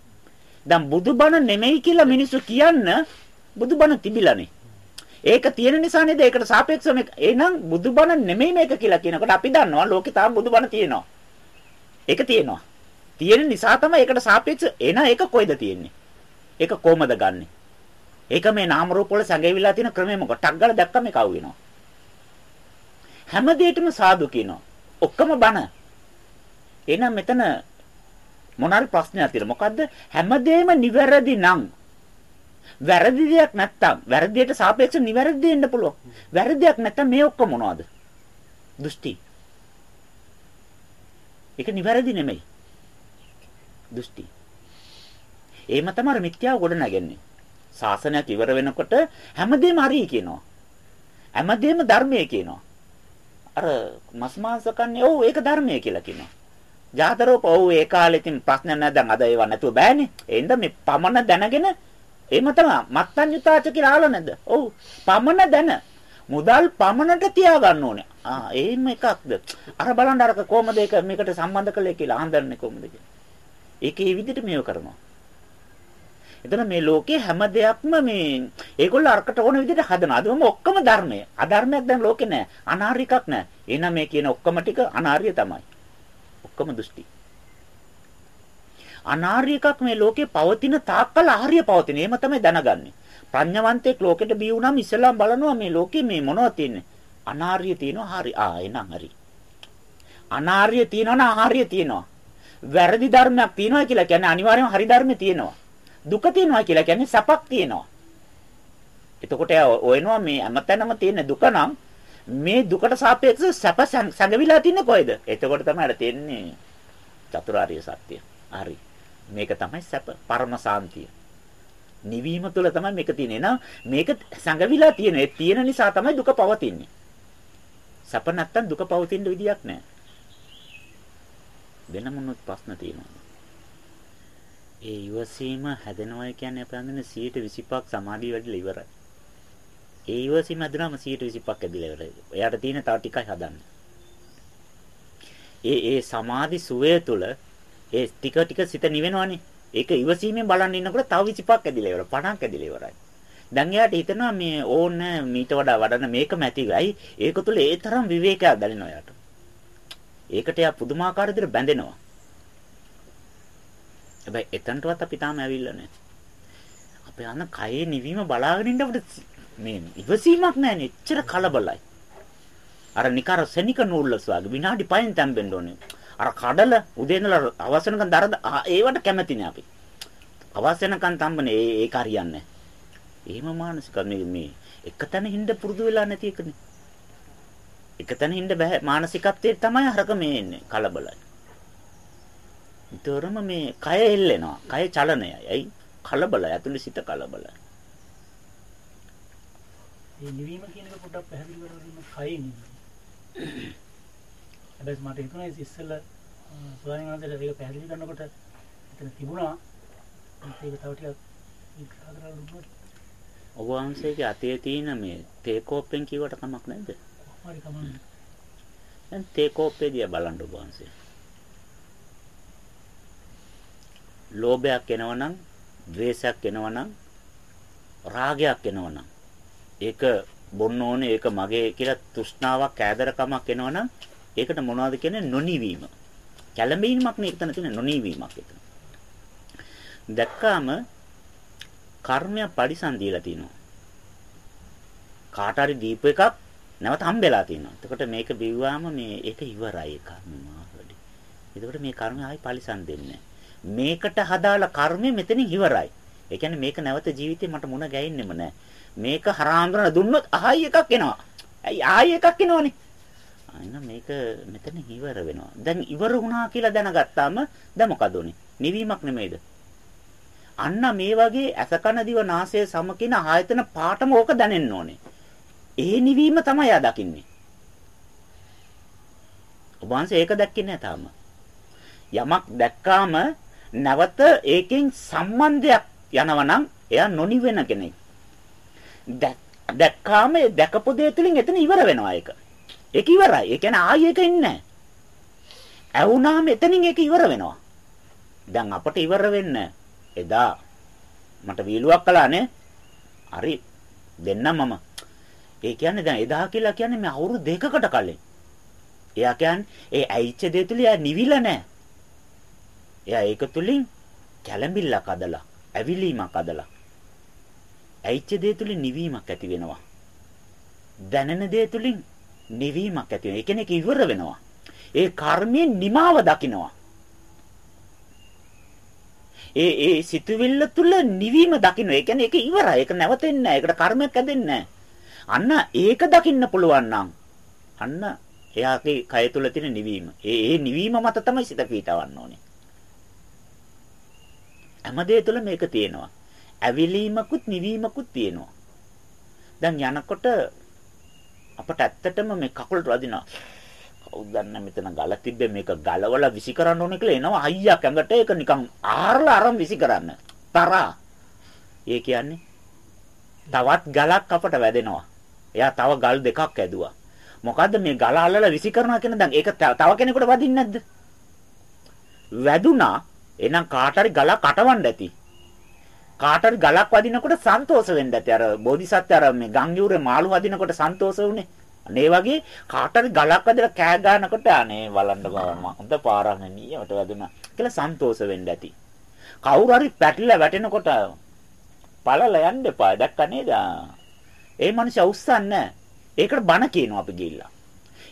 දැන් බුදුබණ නෙමෙයි කියලා මිනිස්සු කියන්න බුදුබණ තිබිලානේ. ඒක තියෙන නිසා නේද ඒකට සාපේක්ෂව මේක එහෙනම් බුදුබණ නෙමෙයි මේක කියලා කියනකොට අපි දන්නවා ලෝකේ තාම බුදුබණ තියෙනවා. ඒක තියෙනවා. තියෙන නිසා තමයි ඒකට සාපේක්ෂ එන ඒක කොයිද තියෙන්නේ? ඒක කොහමද ගන්නෙ? ඒක මේ නාම රූප වල සැඟවිලා තියෙන ක්‍රමය මොකක්ද? ටක් ගාලා දැක්කම ඒක අවු වෙනවා. හැම දෙයකම සාදු කියනවා. ඔක්කොම බන. එහෙනම් මෙතන මොනාරි ප්‍රශ්නයක් තියෙනවා. මොකද්ද? හැමදේම නිවැරදි නම් වැරදි දෙයක් නැත්තම් වැරදියට සාපේක්ෂව නිවැරදි දෙන්න පුළුවන්. වැරදියක් නැත්තම් මේ ඔක්කොම මොනවද? දෘෂ්ටි. ඒක නිවැරදි නෙමෙයි. දෘෂ්ටි. එහෙම තමයි මිත්‍යාව ගොඩ නැගෙන්නේ. ශාසනයක් ඉවර වෙනකොට හැමදේම හරි කියනවා. හැමදේම ධර්මයේ කියනවා. අර මස් මාංශ කන්නේ ඔව් ඒක ධර්මයේ කියලා කියනවා. ජාතරෝප ඔව් ඒ කාලේ ඉතින් ප්‍රශ්න නැහැ දැන් අද ඒව නැතුව බෑනේ. එහෙනම් මේ පමණ දැනගෙන එහෙම තමයි මත්තඤ්ඤුතාච කියලා ආල නැද්ද? ඔව් පමණ දැන මුදල් පමණට තියාගන්න ඕනේ. ආ එහෙම එකක්ද? අර බලන්න අරක කොහමද ඒක මේකට සම්බන්ධ කළේ කියලා අහඳන්නේ කොහමද කියලා. ඒක ඒ විදිහට මේව කරනවා. එතන මේ ලෝකේ හැම දෙයක්ම මේ ඒගොල්ලෝ අරකට ඕන විදිහට හදනවා. අදම ඔක්කොම ධර්මය. අධර්මයක් දැන් ලෝකේ නැහැ. අනාර්ය එකක් නැහැ. එහෙනම් මේ කියන ඔක්කොම ටික අනාර්ය තමයි. ඔක්කොම දෘෂ්ටි. අනාර්ය එකක් මේ ලෝකේ පවතින තාක්කල් ආර්ය පවතින. එහෙම තමයි දැනගන්නේ. ප්‍රඥවන්තයෙක් ලෝකෙට බිහි වුණාම ඉස්සෙල්ලාම බලනවා මේ ලෝකේ මේ මොනවද තියෙන්නේ? අනාර්ය තියෙනවා හරි. ආ එහෙනම් හරි. අනාර්ය තියෙනවා නම් ආර්ය තියෙනවා. වැරදි ධර්මයක් තියෙනවා කියලා කියන්නේ අනිවාර්යයෙන්ම හරි ධර්මේ තියෙනවා. දුක තියෙනවා කියලා කියන්නේ සැපක් තියෙනවා. එතකොට ඔයනවා මේ හැමතැනම තියෙන දුක නම් මේ දුකට සාපේක්ෂව සැප සැඟවිලා තින්නේ කොයිද? එතකොට තමයි අර තියෙන්නේ චතුරාර්ය සත්‍ය. හරි. මේක තමයි සැප, පරම සාන්තිය. නිවීම තුළ තමයි මේක තියෙන්නේ. නේද? මේක සැඟවිලා තියෙන. ඒ තියෙන නිසා තමයි දුක පවතින්නේ. සැප නැත්තම් දුක පවතින විදියක් නැහැ. වෙන මොනොත් ප්‍රශ්න තියෙනවා. ඒ ඉවසීම හැදෙනවා කියන්නේ අපි හඳුනන 125ක් සමාධිය වැඩිලා ඉවරයි. ඒ ඉවසීම හැදුනම 125ක් ඇදිලා ඉවරයි. එයාට තියෙන තව ටිකයි හදන්න. ඒ ඒ සමාධි සුවය තුළ ඒ ටික ටික සිත නිවෙනවනේ. ඒක ඉවසීමෙන් බලන් ඉන්නකොට තව 25ක් ඇදිලා ඉවරයි. 50ක් ඇදිලා ඉවරයි. දැන් එයාට හිතෙනවා මේ ඕන මීට වඩා වඩන මේකම ඇතිවයි. ඒක තුළ ඒ තරම් විවේකයක් දැනෙනවා එයාට. ඒකට එයා පුදුමාකාර විදිහට බැඳෙනවා. හැබැයි එතනටවත් අපි තාම ඇවිල්ලා නැහැ. අපේ අන්න කයේ නිවීම බලාගෙන ඉන්න අපිට මේ ඉවසීමක් නැහැනේ. එච්චර කලබලයි. අර නිකර සෙනික නූල්ලස් වගේ විනාඩි 5න් තැම්බෙන්න ඕනේ. අර කඩල උදේ ඉඳලා අවස් වෙනකන් දරද ඒවට කැමති නෑ අපි. අවස් වෙනකන් තම්බනේ ඒ ඒක හරියන්නේ එහෙම මානසික මේ මේ එකතැන හින්ද පුරුදු වෙලා නැති එකනේ. එකතැන හින්ද බෑ මානසිකත්වයේ තමයි හරක මේ එන්නේ කලබලයි. ඊතරම මේ කය එල්ලෙනවා. කය චලනයයි. ඇයි? කලබලයි. ඇතුළේ සිත කලබලයි. මේ නිවීම කියන එක පොඩ්ඩක් පැහැදිලි කරගන්න කයේ නිවීම. හැබැයි මට හිතුණා ඉස්සෙල්ලා ස්වාමීන් වහන්සේලා ඒක පැහැදිලි කරනකොට එතන තිබුණා ඒක තව ටිකක් විග්‍රහ කරලා දුන්නොත් ඔබ වහන්සේගේ අතේ තියෙන මේ තේ කෝප්පෙන් කිව්වට කමක් නැද්ද? හරි කමන්නේ. දැන් තේ කෝප්පේ දිහා බලන්න ඔබ වහන්සේ. ලෝභයක් එනවනම්, ද්වේෂයක් එනවනම්, රාගයක් එනවනම් ඒක බොන්න ඕනේ ඒක මගේ කියලා තෘෂ්ණාවක් ඈදරකමක් එනවනම් ඒකට මොනවද කියන්නේ නොනිවීම. කැළඹීමක් නේ එතන තියෙන නොනිවීමක් එතන. දැක්කාම කර්මය පරිසම් දීලා තිනවා. කාට හරි දීප එකක් නැවත හම්බෙලා තිනවා. එතකොට මේක බිව්වාම මේ ඒක ඉවරයි කර්ම මාවලි. එතකොට මේ කර්මය ආයි පරිසම් දෙන්නේ මේකට හදාලා කර්මය මෙතනින් ඉවරයි. ඒ කියන්නේ මේක නැවත ජීවිතේ මට මුණ ගැහෙන්නෙම නැහැ. මේක හරහාඳුන දුන්නොත් ආයි එකක් එනවා. ඇයි ආයි එකක් එනවනේ. අන්න මේක මෙතන ඉවර වෙනවා. දැන් ඉවර වුණා කියලා දැනගත්තාම දැන් මොකද උනේ? නිවීමක් නෙමෙයිද? අන්න මේ වගේ අසකන දිව නාසය සම කියන ආයතන පාටම ඕක දැනෙන්න ඕනේ. ඒ නිවීම තමයි ආ දකින්නේ. ඔබ වහන්සේ ඒක දැක්කේ නැහැ තාම. යමක් දැක්කාම නැවත ඒකෙන් සම්බන්ධයක් යනවනම් එයා නොනිවෙන කෙනෙක්. දැක්කාම ඒ දැකපු දේ තුලින් එතන ඉවර වෙනවා ඒක. ඒක ඉවරයි. ඒ කියන්නේ ආයෙ ඒක ඉන්නේ නැහැ. ඇවුනාම එතනින් ඒක ඉවර වෙනවා. දැන් අපට ඉවර වෙන්න එදා මට වීලුවක් කළානේ. හරි දෙන්නම් මම. ඒ කියන්නේ දැන් එදා කියලා කියන්නේ මේ අවුරුදු දෙකකට කලින්. එයා කියන්නේ ඒ ඇයිච්ච දේ තුල එයා නිවිලා නැහැ. එයා ඒක තුලින් කැළඹිල්ලක් අදලා, ඇවිලීමක් අදලා. ඇයිච්ච දේ තුලින් නිවීමක් ඇති වෙනවා. දැනෙන දේ තුලින් නිවීමක් ඇති වෙනවා. ඒ කෙනෙක් ඉවර වෙනවා. ඒ කර්මයෙන් නිමාව දකිනවා. ඒ ඒ සිතුවිල්ල තුල නිවීම දකින්න. ඒ කියන්නේ ඒක ඉවරයි. ඒක නැවතෙන්නේ නැහැ. ඒකට කර්මයක් ඇදෙන්නේ අන්න ඒක දකින්න පුළුවන් නම් අන්න එයාගේ කය තුල තියෙන නිවීම. ඒ ඒ නිවීම මත තමයි සිත පීටවන්න ඕනේ. හැමදේ තුල මේක තියෙනවා. ඇවිලීමකුත් නිවීමකුත් තියෙනවා. දැන් යනකොට අපට ඇත්තටම මේ කකුලට වදිනවා. කවුද දන්නේ මෙතන ගල තිබ්බේ මේක ගලවලා විසි කරන්න ඕනේ කියලා එනවා අයියා කැඟට ඒක නිකන් ආරලා අරන් විසි කරන්න. තරහා. ඒ කියන්නේ තවත් ගලක් අපට වැදෙනවා. එයා තව ගල් දෙකක් ඇදුවා. මොකද්ද මේ ගල අල්ලලා විසි කරනවා කියන දැන් ඒක තව කෙනෙකුට වදින්නේ නැද්ද? වැදුනා එහෙනම් කාට හරි ගලක් අටවන්න ඇති. කාටරි ගලක් වදිනකොට සන්තෝෂ වෙන්න ඇති. අර බෝධිසත්ව අර මේ ගංගියුරේ මාළු වදිනකොට සන්තෝෂ වුනේ. අනේ වගේ කාටරි ගලක් වදලා කෑ ගන්නකොට අනේ බලන්න බලන්න හොඳ පාරක් නියමට වැදුනා කියලා සන්තෝෂ වෙන්න ඇති. කවුරු හරි පැටලලා වැටෙනකොට පළල යන්න එපා. දැක්ක නේද? ඒ මනුස්සයා උස්සන්නේ ඒකට බන කියනවා අපි ගිහිල්ලා.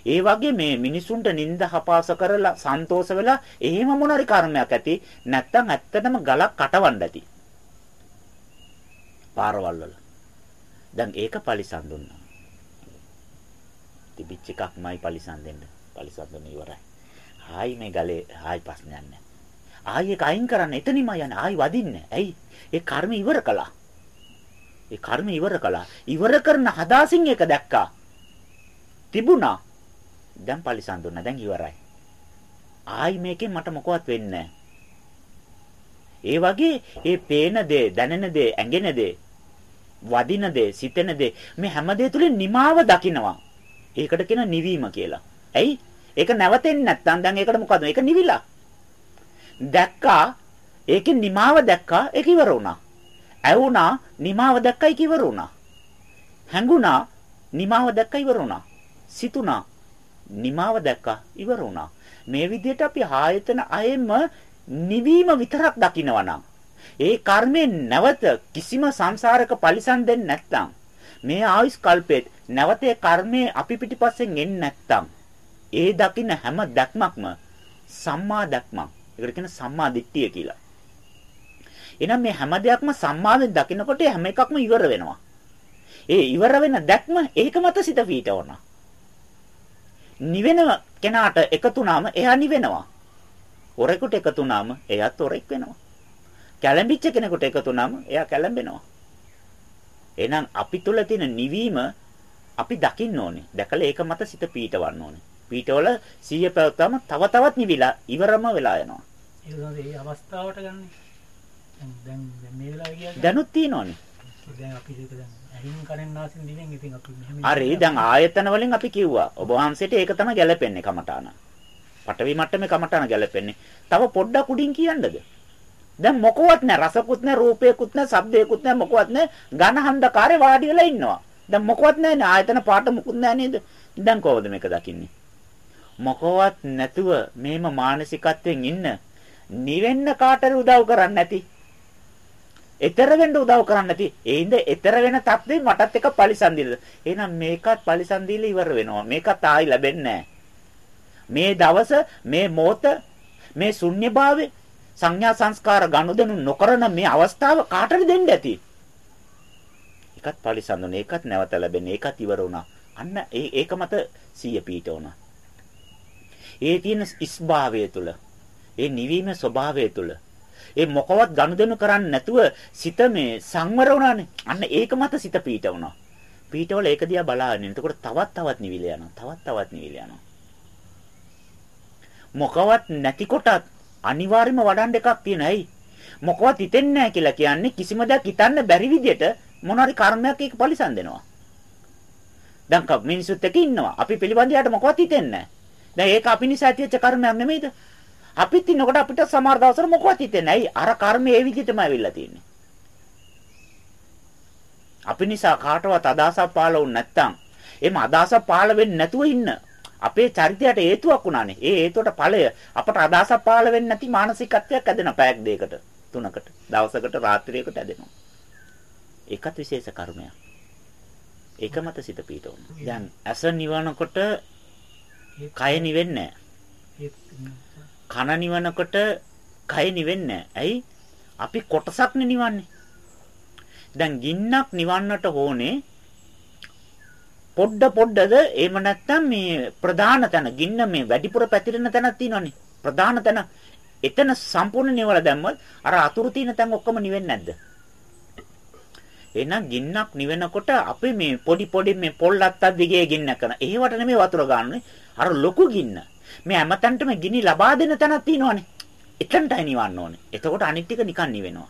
ඒ වගේ මේ මිනිසුන්ට නිନ୍ଦ හපාස කරලා සන්තෝෂ වෙලා එහෙම මොනරි කර්මයක් ඇති නැත්තම් ඇත්තටම ගලක් කටවන්න ඇති. පාරවල් වල. දැන් ඒක පරිසම් දුන්නා. තිබිච්ච එකක්මයි පරිසම් දෙන්න. පරිසම් දුන්න ඉවරයි. ආයි මේ ගලේ ආයි ප්‍රශ්නයක් නැහැ. ආයි ඒක අයින් කරන්න එතනින්ම යන්නේ. ආයි වදින්නේ. ඇයි? ඒ කර්ම ඉවර කළා. ඒ කර්ම ඉවර කළා. ඉවර කරන හදාසින් ඒක දැක්කා. තිබුණා. දැන් පරිසම් දුන්නා. දැන් ඉවරයි. ආයි මේකෙන් මට මොකවත් වෙන්නේ ඒ වගේ ඒ පේන දේ, දැනෙන දේ, ඇඟෙන දේ, වදින දේ, සිතෙන දේ මේ හැම දේ තුලින් නිමාව දකින්නවා. ඒකට කියන නිවීම කියලා. ඇයි? ඒක නැවතෙන්නේ නැත්තම් දැන් ඒකට මොකද? ඒක නිවිලා. දැක්කා ඒකේ නිමාව දැක්කා ඒක ඉවර වුණා. ඇවුනා නිමාව දැක්කයි ඉවර වුණා. හැඟුණා නිමාව දැක්ක ඉවර වුණා. සිතුණා නිමාව දැක්කා ඉවර වුණා. මේ විදිහට අපි ආයතන අයෙම නිවීම විතරක් දකිනවනම් ඒ කර්මයෙන් නැවත කිසිම සංසාරක පරිසම් දෙන්නේ නැත්නම් මේ ආයුෂ් කල්පෙත් නැවතේ කර්මයේ අපි පිටිපස්සෙන් එන්නේ නැත්නම් ඒ දකින්න හැම දැක්මක්ම සම්මා දැක්මක්. ඒකට කියන සම්මා දිට්ඨිය කියලා. එහෙනම් මේ හැම දෙයක්ම සම්මාවෙන් දකිනකොට හැම එකක්ම ඉවර වෙනවා. ඒ ඉවර වෙන දැක්ම ඒක මත සිත පීඨවනවා. නිවෙන කෙනාට එකතු වුණාම එයා නිවෙනවා. ඔරෙකුට එකතු වුණාම එයාත් ඔරෙක් වෙනවා. කැළඹිච්ච කෙනෙකුට එකතු වුණාම එයා කැළඹෙනවා. එහෙනම් අපි තුල තියෙන නිවීම අපි දකින්න ඕනේ. දැකලා ඒක මත සිත පීඨවන්න ඕනේ. පීඨවල සීය පැවතම තව තවත් නිවිලා ඉවරම වෙලා යනවා. මේ අවස්ථාවට ගන්න. දැන් දැන් මේ වෙලාවේ කියන්නේ දැනුත් තියෙනවනේ. දැන් අපි ඒක දැන් ඇහින් කනෙන් නාසෙන් දිවෙන් ඉතින් අපි මෙහෙම හරි දැන් ආයතන වලින් අපි කිව්වා. ඔබ වහන්සේට ඒක තමයි ගැලපෙන්නේ කමඨාන. පටවි මට්ටමේ කමඨාන ගැලපෙන්නේ. තව පොඩ්ඩක් උඩින් කියන්නද? දැන් මොකවත් නැහැ රසකුත් නැහැ රූපයකුත් නැහැ ශබ්දයකුත් නැහැ මොකවත් නැහැ ඝන හන්දකාරේ වාඩි වෙලා ඉන්නවා. දැන් මොකවත් නැහැ ආයතන පාට මුකුත් නැහැ නේද? දැන් කොහොමද මේක දකින්නේ? මොකවත් නැතුව මේම මානසිකත්වයෙන් ඉන්න නිවෙන්න කාටද උදව් කරන්නේ නැති. ඊතර වෙන්න උදව් කරන්නේ නැති. ඒ ඉඳ ඊතර වෙන තත්ත්වෙ මටත් එක පරිසම් දීලා. එහෙනම් මේකත් පරිසම් දීලා ඉවර වෙනවා. මේකත් ආයි ලැබෙන්නේ මේ දවස මේ මොහොත මේ ශුන්‍යභාවය සංඥා සංස්කාර ගනුදෙනු නොකරන මේ අවස්ථාව කාටද දෙන්න ඇති? ඒකත් පරිසම් දුන්නේ. ඒකත් නැවත ලැබෙන්නේ. ඒකත් ඉවර වුණා. අන්න ඒ ඒක මත සිය පීඨ වුණා. ඒ තියෙන ස්භාවය තුළ ඒ නිවීම ස්වභාවය තුළ ඒ මොකවත් ගනුදෙනු කරන්නේ නැතුව සිත මේ සංවර වුණානේ. අන්න ඒක මත සිත පීඨ වුණා. පීඨවල ඒක දිහා බලාගෙන. එතකොට තවත් තවත් නිවිල යනවා. තවත් තවත් නිවිල යනවා. මොකවත් නැති කොටත් අනිවාර්යයෙන්ම වඩන්න එකක් තියෙන. ඇයි? මොකවත් හිතෙන්නේ නැහැ කියලා කියන්නේ කිසිම දෙයක් හිතන්න බැරි විදියට මොනවාරි කර්මයක් ඒක පරිසම් දෙනවා. දැන් මිනිසුත් එක්ක ඉන්නවා. අපි පිළිබඳයට මොකවත් හිතෙන්නේ නැහැ. දැන් ඒක අපි නිසා ඇතිවෙච්ච කර්මයක් නෙමෙයිද? අපිත් ඉන්නකොට අපිට සමහර දවසට මොකවත් හිතෙන්නේ නැහැ. අර කර්මය ඒ විදිහටම ඇවිල්ලා තියෙන්නේ. අපි නිසා කාටවත් අදහසක් පාළ වුනේ නැත්තම් එimhe අදහසක් පාළ වෙන්නේ නැතුව ඉන්න අපේ චරිතයට හේතුවක් උනානේ. ඒ හේතුවට ඵලය අපට අදහසක් පාළ වෙන්නේ නැති මානසිකත්වයක් ඇදෙන පැයක් දෙකකට තුනකට දවසකට රාත්‍රියකට ඇදෙනවා. ඒකත් විශේෂ කර්මයක්. ඒක මත සිත පීඩවන. දැන් ඇස නිවනකොට කය නිවෙන්නේ කන නිවනකොට කය නිවෙන්නේ ඇයි? අපි කොටසක් නිවන්නේ. දැන් ගින්නක් නිවන්නට ඕනේ පොඩ පොඩද එහෙම නැත්නම් මේ ප්‍රධාන තැන ගින්න මේ වැඩිපුර පැතිරෙන තැනක් තියෙනවනේ ප්‍රධාන තැන එතන සම්පූර්ණ නිවල දැම්මොත් අර අතුරු තියෙන තැන් ඔක්කොම නිවෙන්නේ නැද්ද එහෙනම් ගින්නක් නිවෙනකොට අපි මේ පොඩි පොඩි මේ පොල් අත්තක් දිගේ ගින්න කරන. ඒවට නෙමෙයි වතුර ගන්නනේ. අර ලොකු ගින්න. මේ හැමතැනටම ගිනි ලබා දෙන තැනක් තියෙනවනේ. එතනටයි නිවන්න ඕනේ. එතකොට අනිත් ටික නිකන් නිවෙනවා.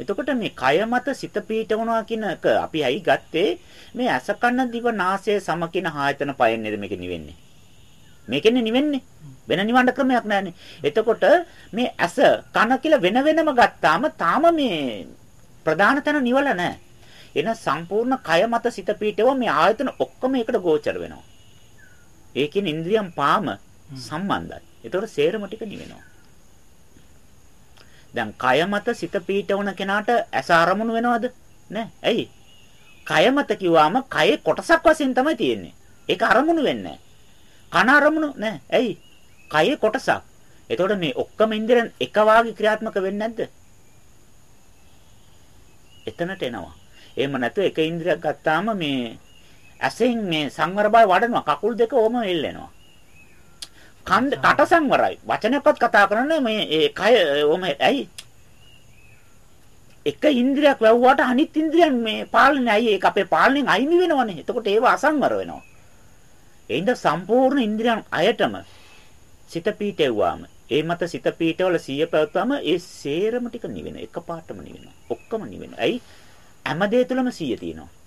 එතකොට මේ කය මත සිත පීඨවනවා කියන එක අපි ඇයි ගත්තේ මේ ඇස කන දිව නාසය සම කියන ආයතන පයෙන් නේද මේක නිවෙන්නේ මේකෙන්නේ නිවෙන්නේ වෙන නිවන්න ක්‍රමයක් නැහැනේ. එතකොට මේ ඇස කන කියලා වෙන වෙනම ගත්තාම තාම මේ ප්‍රධාන තැන නිවල නැහැ. එන සම්පූර්ණ කය මත සිත පීඨව මේ ආයතන ඔක්කොම එකට ගෝචර වෙනවා. ඒ කියන්නේ ඉන්ද්‍රියම් පාම සම්බන්ධයි. එතකොට සේරම ටික නිවෙනවා. දැන් කය මත සිත පීඨවන කෙනාට ඇස අරමුණු වෙනවද? නෑ. ඇයි? කය මත කිව්වම කයේ කොටසක් වශයෙන් තමයි තියෙන්නේ. ඒක අරමුණු වෙන්නේ නෑ. කන අරමුණු නෑ. ඇයි? කයේ කොටසක්. එතකොට මේ ඔක්කොම ඉන්ද්‍රියන් එක වාගේ ක්‍රියාත්මක වෙන්නේ නැද්ද? එතනට එනවා. එහෙම නැත්නම් එක ඉන්ද්‍රියක් ගත්තාම මේ ඇසෙන් මේ සංවර බව වඩනවා. කකුල් දෙක ඕම එල්ලෙනවා. කන් කට සංවරයි. වචනයක්වත් කතා කරන්නේ මේ ඒ කය ඕම ඇයි? එක ඉන්ද්‍රියක් වැව්වට අනිත් ඉන්ද්‍රියන් මේ පාලනේ ඇයි ඒක අපේ පාලනයෙන් අයිමි වෙනවනේ. එතකොට ඒව අසංවර වෙනවා. එහෙනම් සම්පූර්ණ ඉන්ද්‍රියන් අයටම සිත පීටෙව්වාම ඒ මත සිත පීඨවල සිය පැවතුවම ඒ සේරම ටික නිවෙන එකපාරටම නිවෙනවා. ඔක්කොම නිවෙනවා. ඇයි? හැම දේ තුලම සිය තියෙනවා.